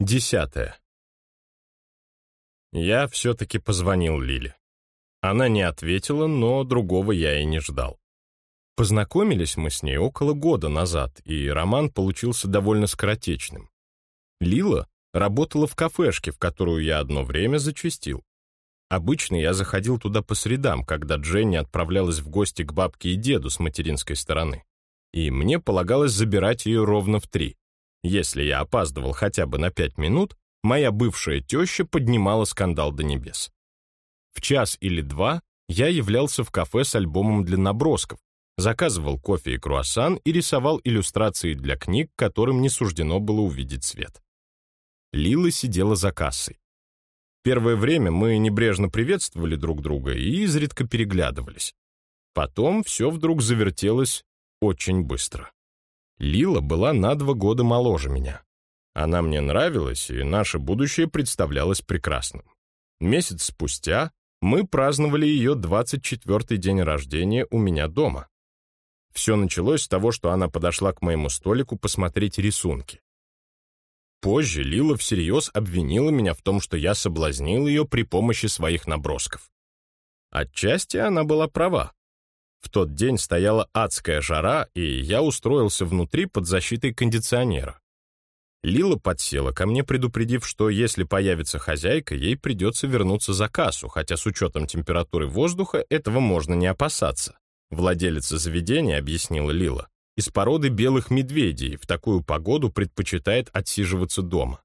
Десятое. Я все-таки позвонил Лиле. Она не ответила, но другого я и не ждал. Познакомились мы с ней около года назад, и роман получился довольно скоротечным. Лила работала в кафешке, в которую я одно время зачастил. Обычно я заходил туда по средам, когда Дженни отправлялась в гости к бабке и деду с материнской стороны. И мне полагалось забирать ее ровно в три. Если я опаздывал хотя бы на пять минут, моя бывшая теща поднимала скандал до небес. В час или два я являлся в кафе с альбомом для набросков, заказывал кофе и круассан и рисовал иллюстрации для книг, которым не суждено было увидеть свет. Лила сидела за кассой. Первое время мы небрежно приветствовали друг друга и изредка переглядывались. Потом все вдруг завертелось очень быстро. Лила была на два года моложе меня. Она мне нравилась, и наше будущее представлялось прекрасным. Месяц спустя мы праздновали ее 24-й день рождения у меня дома. Все началось с того, что она подошла к моему столику посмотреть рисунки. Позже Лила всерьез обвинила меня в том, что я соблазнил ее при помощи своих набросков. Отчасти она была права. В тот день стояла адская жара, и я устроился внутри под защитой кондиционера. Лила подсела ко мне, предупредив, что если появится хозяйка, ей придется вернуться за кассу, хотя с учетом температуры воздуха этого можно не опасаться. Владелица заведения, объяснила Лила, из породы белых медведей в такую погоду предпочитает отсиживаться дома.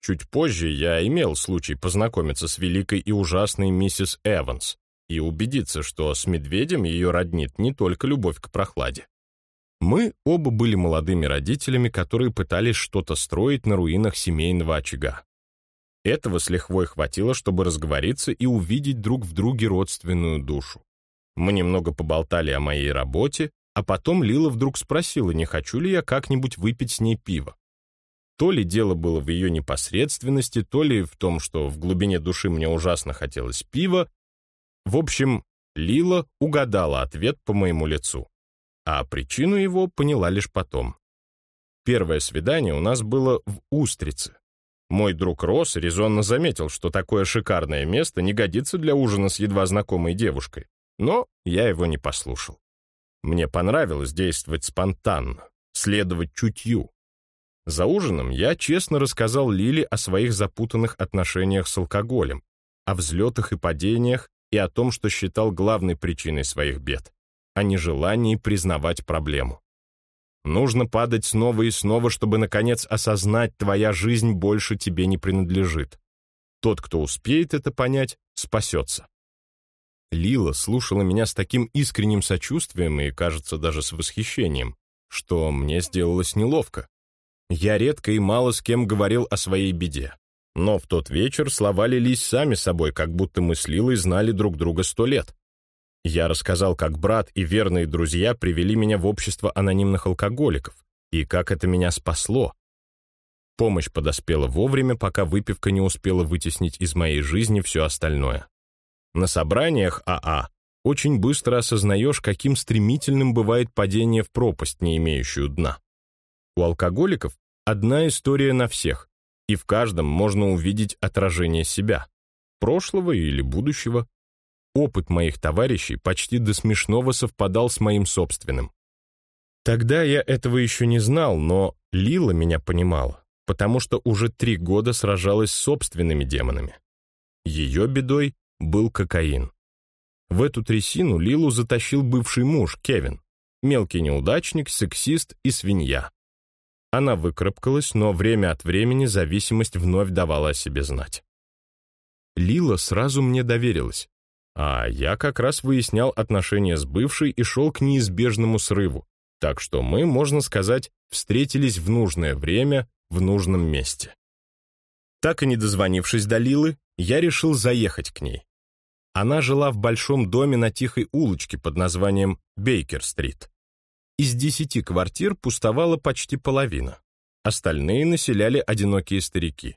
Чуть позже я имел случай познакомиться с великой и ужасной миссис Эванс, и убедиться, что с медведем ее роднит не только любовь к прохладе. Мы оба были молодыми родителями, которые пытались что-то строить на руинах семейного очага. Этого с лихвой хватило, чтобы разговориться и увидеть друг в друге родственную душу. Мы немного поболтали о моей работе, а потом Лила вдруг спросила, не хочу ли я как-нибудь выпить с ней пиво. То ли дело было в ее непосредственности, то ли в том, что в глубине души мне ужасно хотелось пива, в общем, Лила угадала ответ по моему лицу, а причину его поняла лишь потом. Первое свидание у нас было в Устрице. Мой друг Росс резонно заметил, что такое шикарное место не годится для ужина с едва знакомой девушкой, но я его не послушал. Мне понравилось действовать спонтанно, следовать чутью. За ужином я честно рассказал Лиле о своих запутанных отношениях с алкоголем, о взлетах и падениях и о том, что считал главной причиной своих бед, о нежелании признавать проблему. Нужно падать снова и снова, чтобы, наконец, осознать, твоя жизнь больше тебе не принадлежит. Тот, кто успеет это понять, спасется. Лила слушала меня с таким искренним сочувствием и, кажется, даже с восхищением, что мне сделалось неловко. Я редко и мало с кем говорил о своей беде. Но в тот вечер слова лились сами собой, как будто мы с Лилой знали друг друга сто лет. Я рассказал, как брат и верные друзья привели меня в общество анонимных алкоголиков, и как это меня спасло. Помощь подоспела вовремя, пока выпивка не успела вытеснить из моей жизни все остальное. На собраниях АА очень быстро осознаешь, каким стремительным бывает падение в пропасть, не имеющую дна. У алкоголиков одна история на всех, и в каждом можно увидеть отражение себя, прошлого или будущего. Опыт моих товарищей почти до смешного совпадал с моим собственным. Тогда я этого еще не знал, но Лила меня понимала, потому что уже три года сражалась с собственными демонами. Ее бедой был кокаин. В эту трясину Лилу затащил бывший муж, Кевин, мелкий неудачник, сексист и свинья. Она выкарабкалась, но время от времени зависимость вновь давала о себе знать. Лила сразу мне доверилась, а я как раз выяснял отношения с бывшей и шел к неизбежному срыву, так что мы, можно сказать, встретились в нужное время, в нужном месте. Так и не дозвонившись до Лилы, я решил заехать к ней. Она жила в большом доме на тихой улочке под названием Бейкер-стрит. Из десяти квартир пустовала почти половина. Остальные населяли одинокие старики.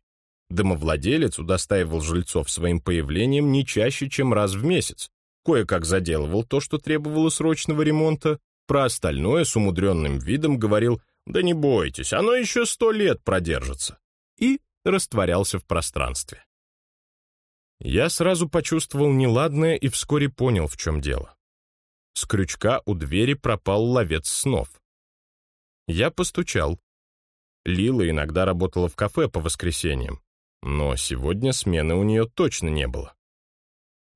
Домовладелец удостаивал жильцов своим появлением не чаще, чем раз в месяц. Кое-как заделывал то, что требовало срочного ремонта. Про остальное с умудренным видом говорил «Да не бойтесь, оно еще сто лет продержится». и растворялся в пространстве. Я сразу почувствовал неладное и вскоре понял, в чем дело. С крючка у двери пропал ловец снов. Я постучал. Лила иногда работала в кафе по воскресеньям, но сегодня смены у нее точно не было.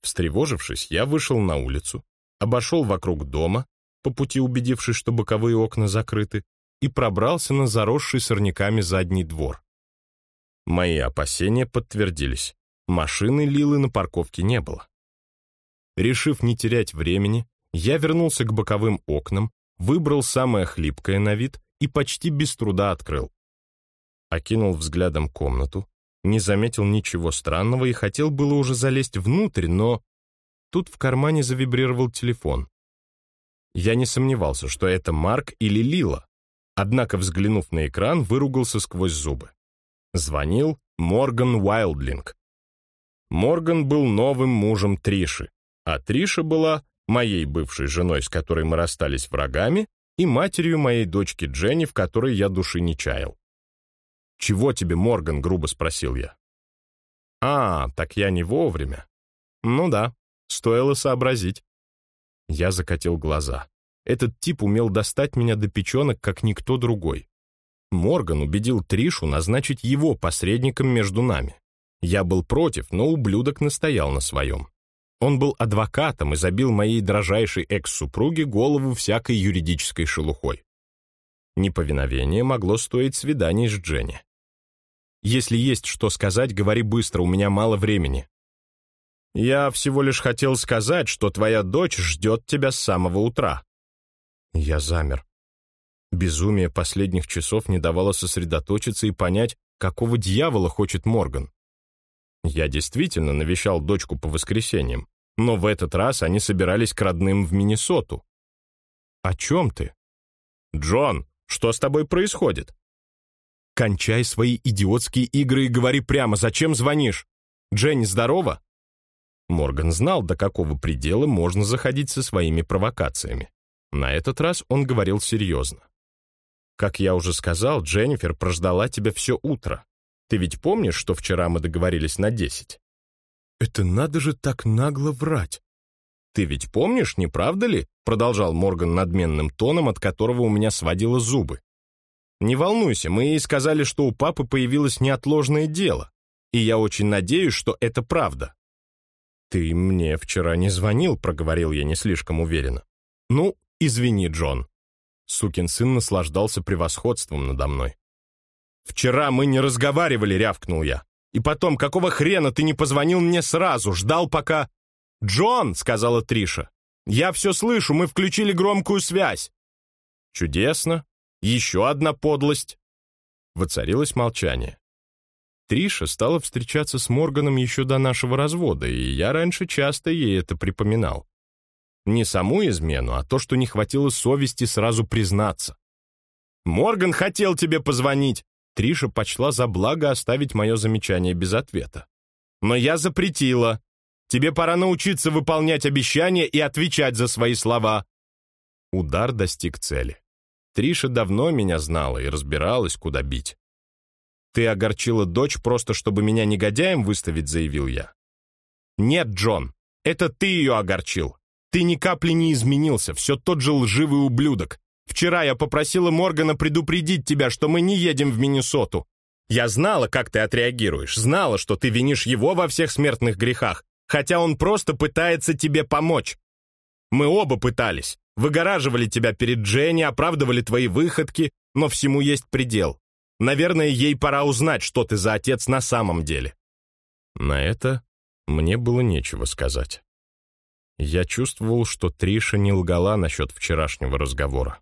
Встревожившись, я вышел на улицу, обошел вокруг дома, по пути убедившись, что боковые окна закрыты, и пробрался на заросший сорняками задний двор. Мои опасения подтвердились. Машины Лилы на парковке не было. Решив не терять времени, я вернулся к боковым окнам, выбрал самое хлипкое на вид и почти без труда открыл. Окинул взглядом комнату, не заметил ничего странного и хотел было уже залезть внутрь, но тут в кармане завибрировал телефон. Я не сомневался, что это Марк или Лила, однако, взглянув на экран, выругался сквозь зубы. Звонил Морган Уайлдлинг. Морган был новым мужем Триши, а Триша была моей бывшей женой, с которой мы расстались врагами, и матерью моей дочки Дженни, в которой я души не чаял. «Чего тебе, Морган?» — грубо спросил я. «А, так я не вовремя». «Ну да, стоило сообразить». Я закатил глаза. Этот тип умел достать меня до печенок, как никто другой. Морган убедил Тришу назначить его посредником между нами. Я был против, но ублюдок настоял на своем. Он был адвокатом и забил моей дрожайшей экс-супруге голову всякой юридической шелухой. Неповиновение могло стоить свиданий с Дженни. Если есть что сказать, говори быстро, у меня мало времени. Я всего лишь хотел сказать, что твоя дочь ждет тебя с самого утра. Я замер. Безумие последних часов не давало сосредоточиться и понять, какого дьявола хочет Морган. Я действительно навещал дочку по воскресеньям, но в этот раз они собирались к родным в Миннесоту. «О чем ты?» «Джон, что с тобой происходит?» Кончай свои идиотские игры и говори прямо, зачем звонишь? Дженни здорова?» Морган знал, до какого предела можно заходить со своими провокациями. На этот раз он говорил серьезно. «Как я уже сказал, Дженнифер прождала тебя все утро. Ты ведь помнишь, что вчера мы договорились на десять?» «Это надо же так нагло врать!» «Ты ведь помнишь, не правда ли?» продолжал Морган надменным тоном, от которого у меня сводило зубы. Не волнуйся, мы ей сказали, что у папы появилось неотложное дело, и я очень надеюсь, что это правда». «Ты мне вчера не звонил», — проговорил я не слишком уверенно. «Ну, извини, Джон». Сукин сын наслаждался превосходством надо мной. «Вчера мы не разговаривали», — рявкнул я. «И потом, какого хрена ты не позвонил мне сразу, ждал пока...» «Джон», — сказала Триша, — «я все слышу, мы включили громкую связь». «Чудесно. Еще одна подлость!» Воцарилось молчание. Триша стала встречаться с Морганом еще до нашего развода, и я раньше часто ей это припоминал. Не саму измену, а то, что не хватило совести сразу признаться. «Морган хотел тебе позвонить!» Триша почла за благо оставить мое замечание без ответа. «Но я запретила. Тебе пора научиться выполнять обещания и отвечать за свои слова». Удар достиг цели. Триша давно меня знала и разбиралась, куда бить. «Ты огорчила дочь просто, чтобы меня негодяем выставить», — заявил я. «Нет, Джон, это ты ее огорчил. Ты ни капли не изменился, все тот же лживый ублюдок. Вчера я попросила Моргана предупредить тебя, что мы не едем в Миннесоту. Я знала, как ты отреагируешь, знала, что ты винишь его во всех смертных грехах, хотя он просто пытается тебе помочь. Мы оба пытались. Выгораживали тебя перед Дженни, оправдывали твои выходки, но всему есть предел. Наверное, ей пора узнать, что ты за отец на самом деле». На это мне было нечего сказать. Я чувствовал, что Триша не лгала насчет вчерашнего разговора.